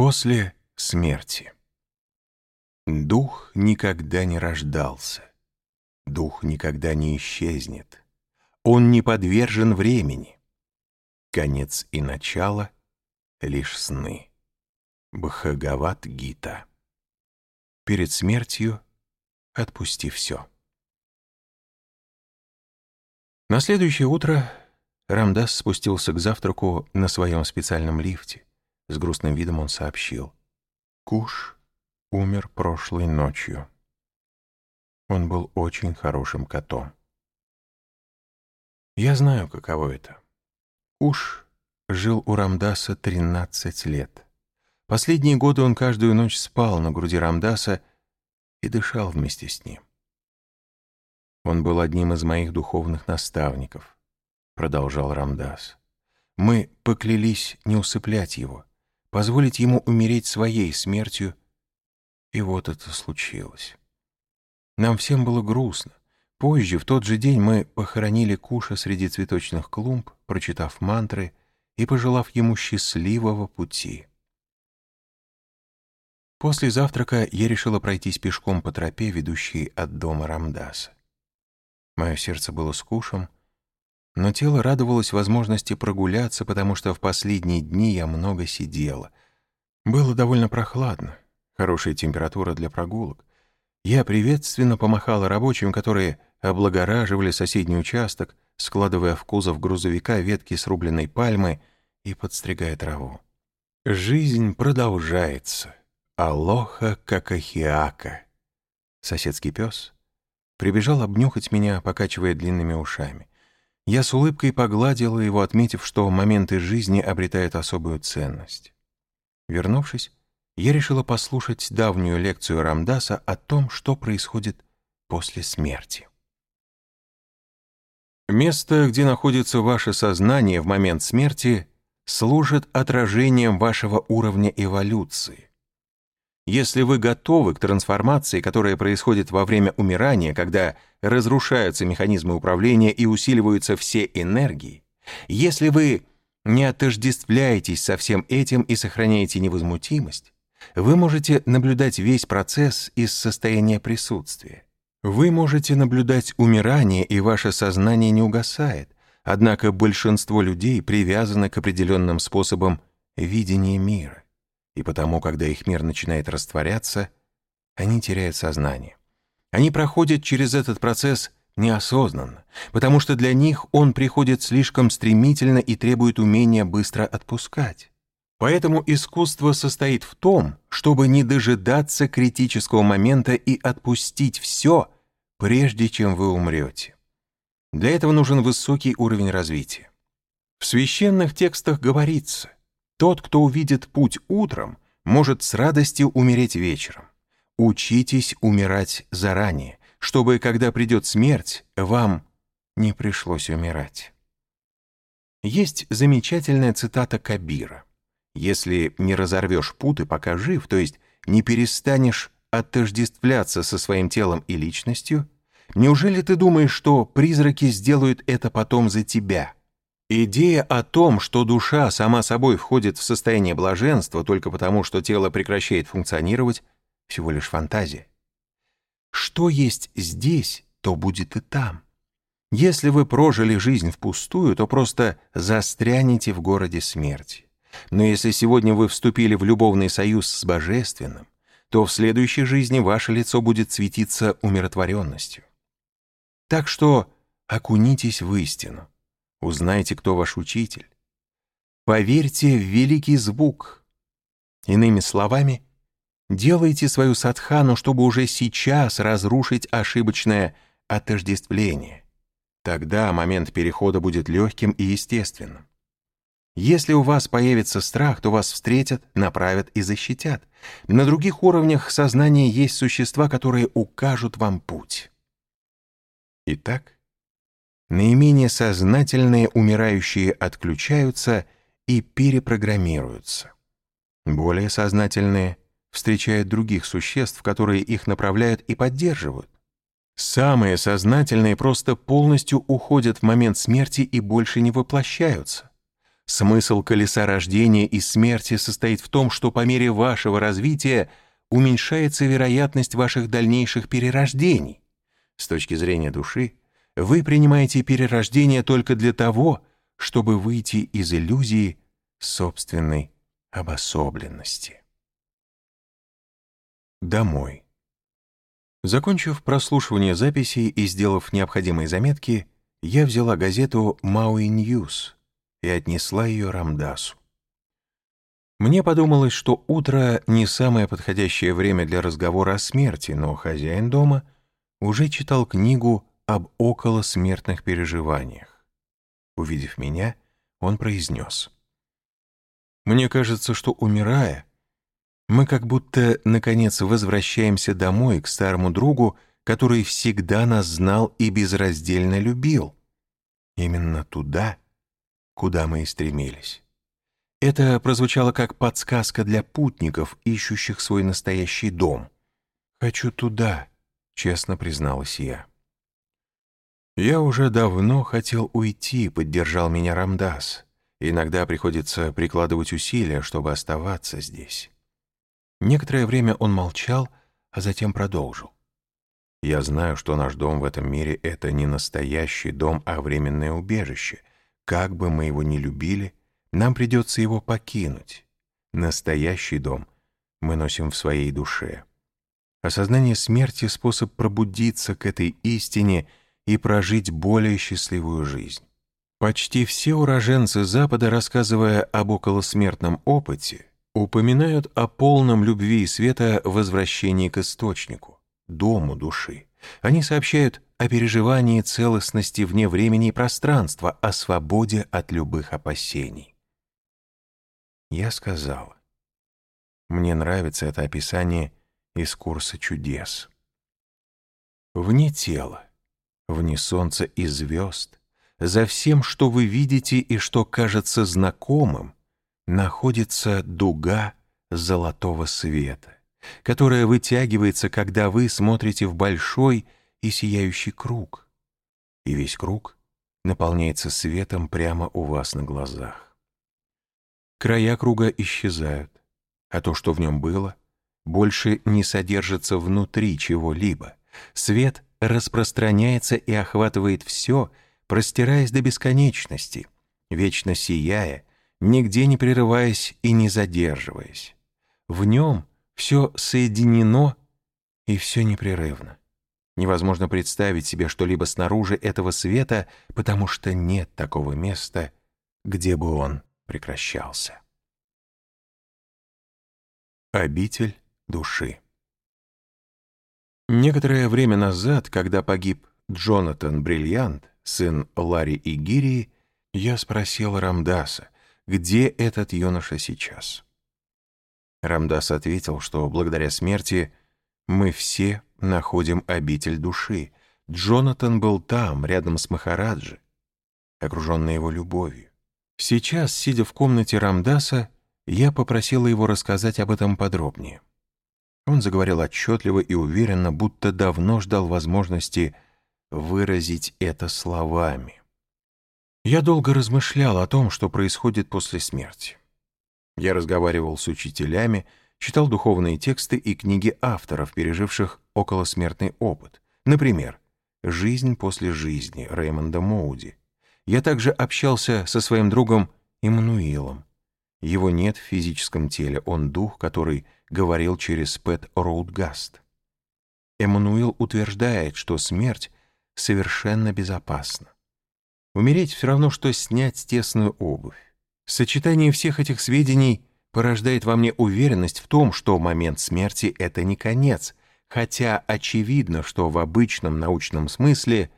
После смерти. Дух никогда не рождался. Дух никогда не исчезнет. Он не подвержен времени. Конец и начало — лишь сны. Бхагават Гита. Перед смертью отпусти все. На следующее утро Рамдас спустился к завтраку на своем специальном лифте. С грустным видом он сообщил. Куш умер прошлой ночью. Он был очень хорошим котом. Я знаю, каково это. Куш жил у Рамдаса 13 лет. Последние годы он каждую ночь спал на груди Рамдаса и дышал вместе с ним. Он был одним из моих духовных наставников, продолжал Рамдас. Мы поклялись не усыплять его — позволить ему умереть своей смертью, и вот это случилось. Нам всем было грустно. Позже, в тот же день, мы похоронили Куша среди цветочных клумб, прочитав мантры и пожелав ему счастливого пути. После завтрака я решила пройтись пешком по тропе, ведущей от дома Рамдаса. Мое сердце было скушем, но тело радовалось возможности прогуляться, потому что в последние дни я много сидела. Было довольно прохладно, хорошая температура для прогулок. Я приветственно помахала рабочим, которые облагораживали соседний участок, складывая в кузов грузовика ветки срубленной пальмы и подстригая траву. Жизнь продолжается. Алоха какахиака. Соседский пес прибежал обнюхать меня, покачивая длинными ушами. Я с улыбкой погладила его, отметив, что моменты жизни обретают особую ценность. Вернувшись, я решила послушать давнюю лекцию Рамдаса о том, что происходит после смерти. Место, где находится ваше сознание в момент смерти, служит отражением вашего уровня эволюции. Если вы готовы к трансформации, которая происходит во время умирания, когда разрушаются механизмы управления и усиливаются все энергии, если вы не отождествляетесь со всем этим и сохраняете невозмутимость, вы можете наблюдать весь процесс из состояния присутствия. Вы можете наблюдать умирание, и ваше сознание не угасает, однако большинство людей привязано к определенным способам видения мира и потому, когда их мир начинает растворяться, они теряют сознание. Они проходят через этот процесс неосознанно, потому что для них он приходит слишком стремительно и требует умения быстро отпускать. Поэтому искусство состоит в том, чтобы не дожидаться критического момента и отпустить все, прежде чем вы умрете. Для этого нужен высокий уровень развития. В священных текстах говорится, тот, кто увидит путь утром, может с радостью умереть вечером. Учитесь умирать заранее, чтобы, когда придет смерть, вам не пришлось умирать. Есть замечательная цитата Кабира. «Если не разорвешь путы, пока жив, то есть не перестанешь отождествляться со своим телом и личностью, неужели ты думаешь, что призраки сделают это потом за тебя?» Идея о том, что душа сама собой входит в состояние блаженства только потому, что тело прекращает функционировать, всего лишь фантазия. Что есть здесь, то будет и там. Если вы прожили жизнь впустую, то просто застрянете в городе смерти. Но если сегодня вы вступили в любовный союз с Божественным, то в следующей жизни ваше лицо будет светиться умиротворенностью. Так что окунитесь в истину. Узнайте, кто ваш учитель. Поверьте в великий звук. Иными словами, делайте свою садхану, чтобы уже сейчас разрушить ошибочное отождествление. Тогда момент перехода будет легким и естественным. Если у вас появится страх, то вас встретят, направят и защитят. На других уровнях сознания есть существа, которые укажут вам путь. Итак, наименее сознательные умирающие отключаются и перепрограммируются. Более сознательные встречают других существ, которые их направляют и поддерживают. Самые сознательные просто полностью уходят в момент смерти и больше не воплощаются. Смысл колеса рождения и смерти состоит в том, что по мере вашего развития уменьшается вероятность ваших дальнейших перерождений. С точки зрения души, вы принимаете перерождение только для того, чтобы выйти из иллюзии собственной обособленности. Домой. Закончив прослушивание записей и сделав необходимые заметки, я взяла газету «Мауи Ньюс» и отнесла ее Рамдасу. Мне подумалось, что утро не самое подходящее время для разговора о смерти, но хозяин дома уже читал книгу об околосмертных переживаниях. Увидев меня, он произнес. «Мне кажется, что, умирая, мы как будто, наконец, возвращаемся домой к старому другу, который всегда нас знал и безраздельно любил. Именно туда, куда мы и стремились. Это прозвучало как подсказка для путников, ищущих свой настоящий дом. «Хочу туда», — честно призналась я. «Я уже давно хотел уйти», — поддержал меня Рамдас. «Иногда приходится прикладывать усилия, чтобы оставаться здесь». Некоторое время он молчал, а затем продолжил. «Я знаю, что наш дом в этом мире — это не настоящий дом, а временное убежище, как бы мы его ни любили, нам придется его покинуть. Настоящий дом мы носим в своей душе. Осознание смерти — способ пробудиться к этой истине и прожить более счастливую жизнь. Почти все уроженцы Запада, рассказывая об околосмертном опыте, упоминают о полном любви и света возвращении к источнику, дому души. Они сообщают о переживании целостности вне времени и пространства, о свободе от любых опасений. Я сказала, мне нравится это описание из курса чудес. Вне тела, вне солнца и звезд, за всем, что вы видите и что кажется знакомым, находится дуга золотого света, которая вытягивается, когда вы смотрите в большой и сияющий круг, и весь круг наполняется светом прямо у вас на глазах. Края круга исчезают, а то, что в нем было, больше не содержится внутри чего-либо. Свет распространяется и охватывает все, простираясь до бесконечности, вечно сияя, нигде не прерываясь и не задерживаясь. В нем все соединено и все непрерывно. Невозможно представить себе что-либо снаружи этого света, потому что нет такого места, где бы он прекращался. Обитель души Некоторое время назад, когда погиб Джонатан Бриллиант, сын Ларри и Гирии, я спросил Рамдаса, где этот юноша сейчас. Рамдас ответил, что благодаря смерти мы все находим обитель души. Джонатан был там, рядом с Махараджи, окруженный его любовью. Сейчас, сидя в комнате Рамдаса, я попросила его рассказать об этом подробнее. Он заговорил отчетливо и уверенно, будто давно ждал возможности выразить это словами. Я долго размышлял о том, что происходит после смерти. Я разговаривал с учителями, читал духовные тексты и книги авторов, переживших околосмертный опыт. Например, «Жизнь после жизни» Рэймонда Моуди. Я также общался со своим другом Иммануилом. Его нет в физическом теле, он дух, который говорил через Пэт Роудгаст. Эммануил утверждает, что смерть совершенно безопасна. Умереть все равно, что снять тесную обувь. Сочетание всех этих сведений порождает во мне уверенность в том, что момент смерти — это не конец, хотя очевидно, что в обычном научном смысле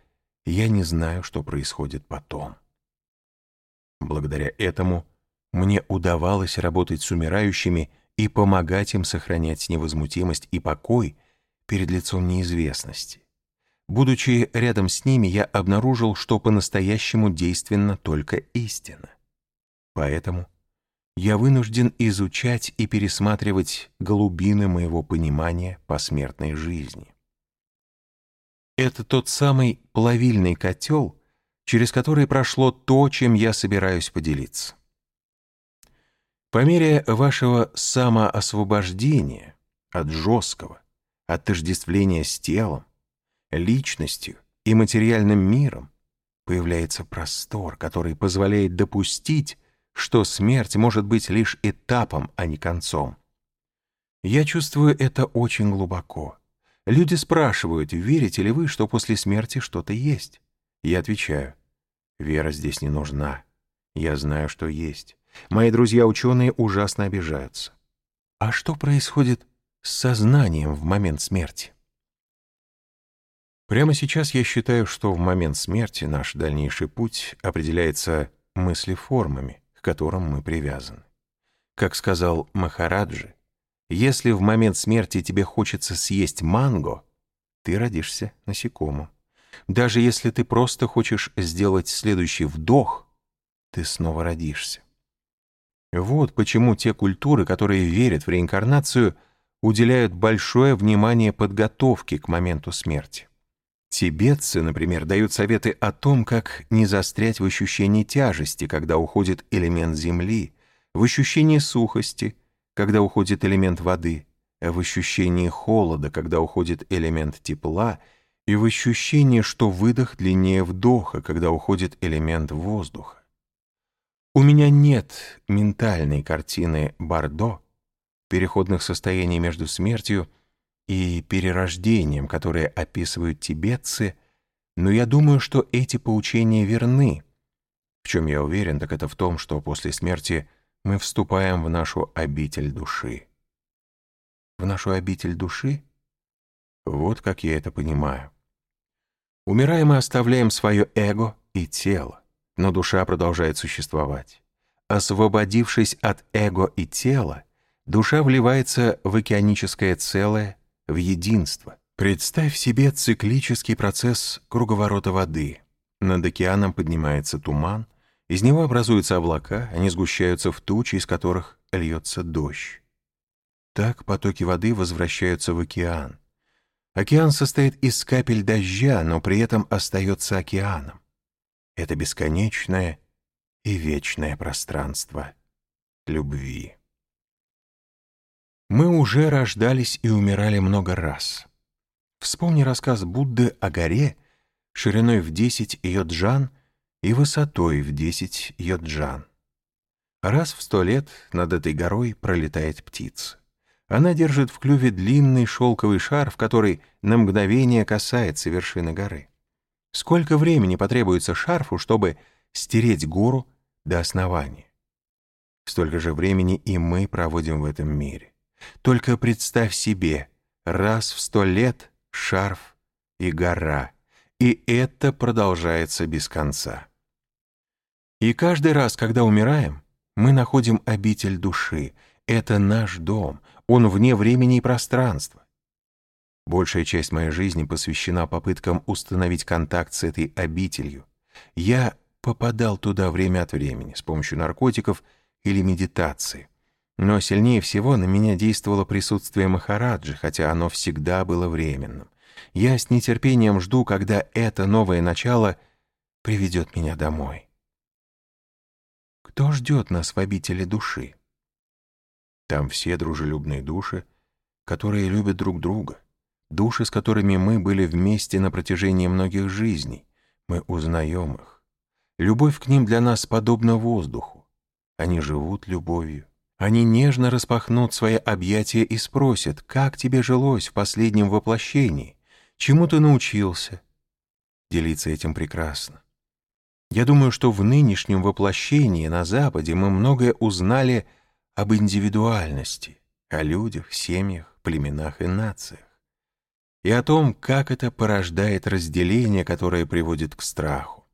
я не знаю, что происходит потом. Благодаря этому мне удавалось работать с умирающими и помогать им сохранять невозмутимость и покой перед лицом неизвестности. Будучи рядом с ними, я обнаружил, что по-настоящему действенна только истина. Поэтому я вынужден изучать и пересматривать глубины моего понимания посмертной жизни. Это тот самый плавильный котел, через который прошло то, чем я собираюсь поделиться. По мере вашего самоосвобождения от жесткого, отождествления с телом, личностью и материальным миром, появляется простор, который позволяет допустить, что смерть может быть лишь этапом, а не концом. Я чувствую это очень глубоко. Люди спрашивают, верите ли вы, что после смерти что-то есть? Я отвечаю, вера здесь не нужна. Я знаю, что есть. Мои друзья-ученые ужасно обижаются. А что происходит с сознанием в момент смерти? Прямо сейчас я считаю, что в момент смерти наш дальнейший путь определяется мыслеформами, к которым мы привязаны. Как сказал Махараджи, если в момент смерти тебе хочется съесть манго, ты родишься насекомым. Даже если ты просто хочешь сделать следующий вдох, ты снова родишься. Вот почему те культуры, которые верят в реинкарнацию, уделяют большое внимание подготовке к моменту смерти. Тибетцы, например, дают советы о том, как не застрять в ощущении тяжести, когда уходит элемент земли, в ощущении сухости, когда уходит элемент воды, в ощущении холода, когда уходит элемент тепла, и в ощущении, что выдох длиннее вдоха, когда уходит элемент воздуха. У меня нет ментальной картины Бардо, переходных состояний между смертью и перерождением, которые описывают тибетцы, но я думаю, что эти поучения верны. В чем я уверен, так это в том, что после смерти мы вступаем в нашу обитель души. В нашу обитель души? Вот как я это понимаю. Умирая, мы оставляем свое эго и тело но душа продолжает существовать. Освободившись от эго и тела, душа вливается в океаническое целое, в единство. Представь себе циклический процесс круговорота воды. Над океаном поднимается туман, из него образуются облака, они сгущаются в тучи, из которых льется дождь. Так потоки воды возвращаются в океан. Океан состоит из капель дождя, но при этом остается океаном это бесконечное и вечное пространство любви. Мы уже рождались и умирали много раз. Вспомни рассказ Будды о горе шириной в 10 йоджан и высотой в 10 йоджан. Раз в сто лет над этой горой пролетает птица. Она держит в клюве длинный шелковый шар, в который на мгновение касается вершины горы. Сколько времени потребуется шарфу, чтобы стереть гору до основания? Столько же времени и мы проводим в этом мире. Только представь себе, раз в сто лет шарф и гора, и это продолжается без конца. И каждый раз, когда умираем, мы находим обитель души. Это наш дом, он вне времени и пространства. Большая часть моей жизни посвящена попыткам установить контакт с этой обителью. Я попадал туда время от времени с помощью наркотиков или медитации. Но сильнее всего на меня действовало присутствие Махараджи, хотя оно всегда было временным. Я с нетерпением жду, когда это новое начало приведет меня домой. Кто ждет нас в обители души? Там все дружелюбные души, которые любят друг друга души, с которыми мы были вместе на протяжении многих жизней. Мы узнаем их. Любовь к ним для нас подобна воздуху. Они живут любовью. Они нежно распахнут свои объятия и спросят, как тебе жилось в последнем воплощении, чему ты научился. Делиться этим прекрасно. Я думаю, что в нынешнем воплощении на Западе мы многое узнали об индивидуальности, о людях, семьях, племенах и нациях и о том, как это порождает разделение, которое приводит к страху.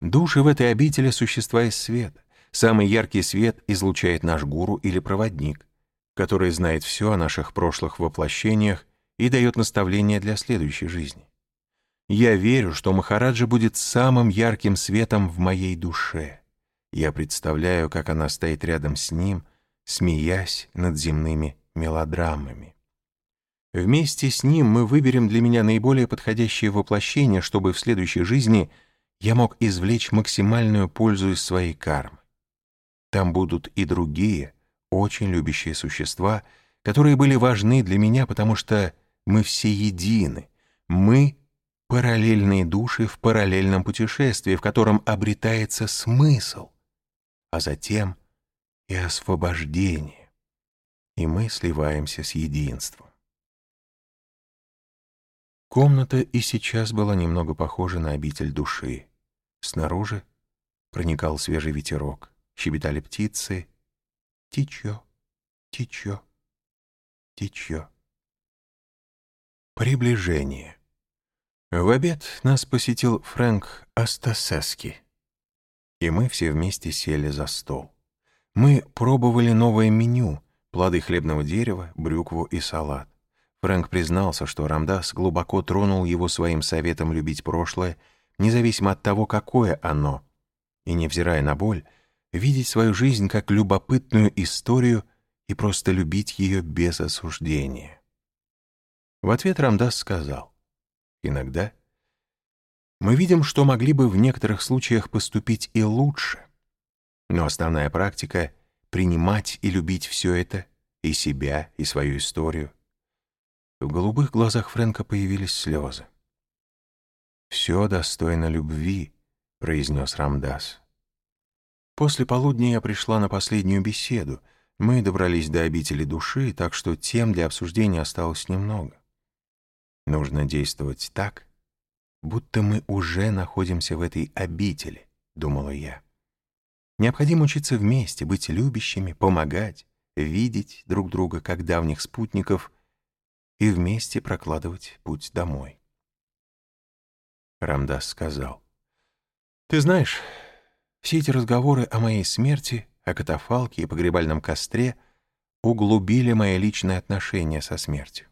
Души в этой обители — существа из света. Самый яркий свет излучает наш гуру или проводник, который знает все о наших прошлых воплощениях и дает наставления для следующей жизни. Я верю, что Махараджа будет самым ярким светом в моей душе. Я представляю, как она стоит рядом с ним, смеясь над земными мелодрамами. Вместе с ним мы выберем для меня наиболее подходящее воплощение, чтобы в следующей жизни я мог извлечь максимальную пользу из своей кармы. Там будут и другие, очень любящие существа, которые были важны для меня, потому что мы все едины. Мы — параллельные души в параллельном путешествии, в котором обретается смысл, а затем и освобождение. И мы сливаемся с единством. Комната и сейчас была немного похожа на обитель души. Снаружи проникал свежий ветерок, щебетали птицы. Течё, течё, течё. Приближение. В обед нас посетил Фрэнк Астасески, и мы все вместе сели за стол. Мы пробовали новое меню, плоды хлебного дерева, брюкву и салат. Фрэнк признался, что Рамдас глубоко тронул его своим советом любить прошлое, независимо от того, какое оно, и, невзирая на боль, видеть свою жизнь как любопытную историю и просто любить ее без осуждения. В ответ Рамдас сказал, «Иногда мы видим, что могли бы в некоторых случаях поступить и лучше, но основная практика — принимать и любить все это, и себя, и свою историю, в голубых глазах Фрэнка появились слезы. «Все достойно любви», — произнес Рамдас. После полудня я пришла на последнюю беседу. Мы добрались до обители души, так что тем для обсуждения осталось немного. Нужно действовать так, будто мы уже находимся в этой обители, думала я. Необходимо учиться вместе, быть любящими, помогать, видеть друг друга как давних спутников и вместе прокладывать путь домой. Рамдас сказал, «Ты знаешь, все эти разговоры о моей смерти, о катафалке и погребальном костре углубили мои личные отношения со смертью.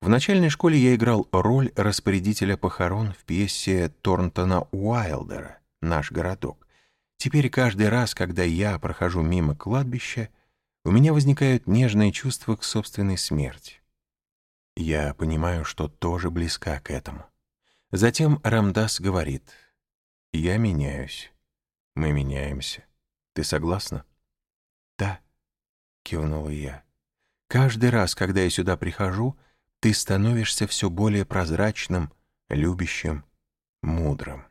В начальной школе я играл роль распорядителя похорон в пьесе Торнтона Уайлдера «Наш городок». Теперь каждый раз, когда я прохожу мимо кладбища, у меня возникают нежные чувства к собственной смерти. Я понимаю, что тоже близка к этому. Затем Рамдас говорит, «Я меняюсь. Мы меняемся. Ты согласна?» «Да», — кивнула я. «Каждый раз, когда я сюда прихожу, ты становишься все более прозрачным, любящим, мудрым».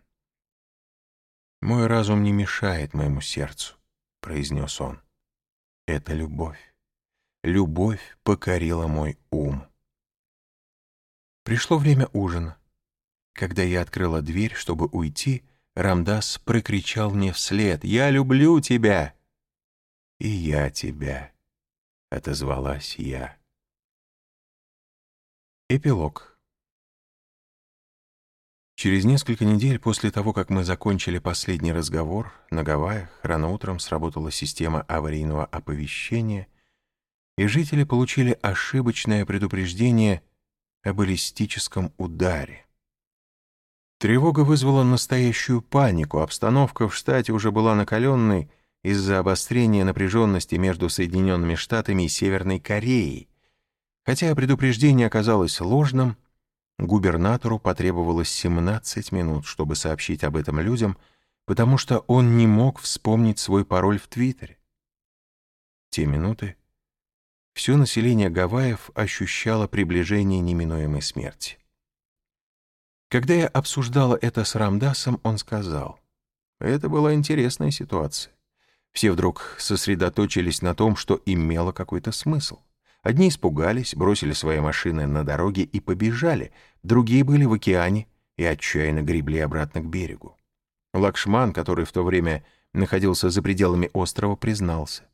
«Мой разум не мешает моему сердцу», — произнес он. «Это любовь. Любовь покорила мой ум». Пришло время ужина. Когда я открыла дверь, чтобы уйти, Рамдас прокричал мне вслед «Я люблю тебя!» «И я тебя», — отозвалась я. Эпилог. Через несколько недель после того, как мы закончили последний разговор, на Гавайях рано утром сработала система аварийного оповещения, и жители получили ошибочное предупреждение о баллистическом ударе. Тревога вызвала настоящую панику, обстановка в штате уже была накаленной из-за обострения напряженности между Соединенными Штатами и Северной Кореей. Хотя предупреждение оказалось ложным, губернатору потребовалось 17 минут, чтобы сообщить об этом людям, потому что он не мог вспомнить свой пароль в Твиттере. те минуты все население Гавайев ощущало приближение неминуемой смерти. Когда я обсуждала это с Рамдасом, он сказал, это была интересная ситуация. Все вдруг сосредоточились на том, что имело какой-то смысл. Одни испугались, бросили свои машины на дороге и побежали, другие были в океане и отчаянно гребли обратно к берегу. Лакшман, который в то время находился за пределами острова, признался.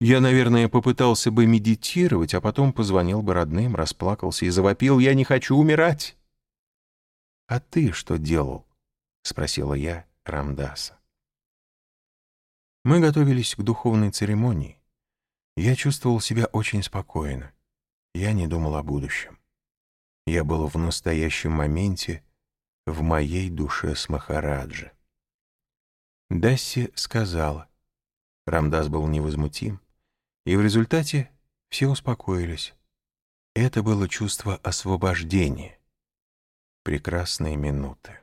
Я, наверное, попытался бы медитировать, а потом позвонил бы родным, расплакался и завопил «Я не хочу умирать!» «А ты что делал?» — спросила я Рамдаса. Мы готовились к духовной церемонии. Я чувствовал себя очень спокойно. Я не думал о будущем. Я был в настоящем моменте в моей душе с Махараджи. Дасси сказала. Рамдас был невозмутим. И в результате все успокоились. Это было чувство освобождения. Прекрасные минуты.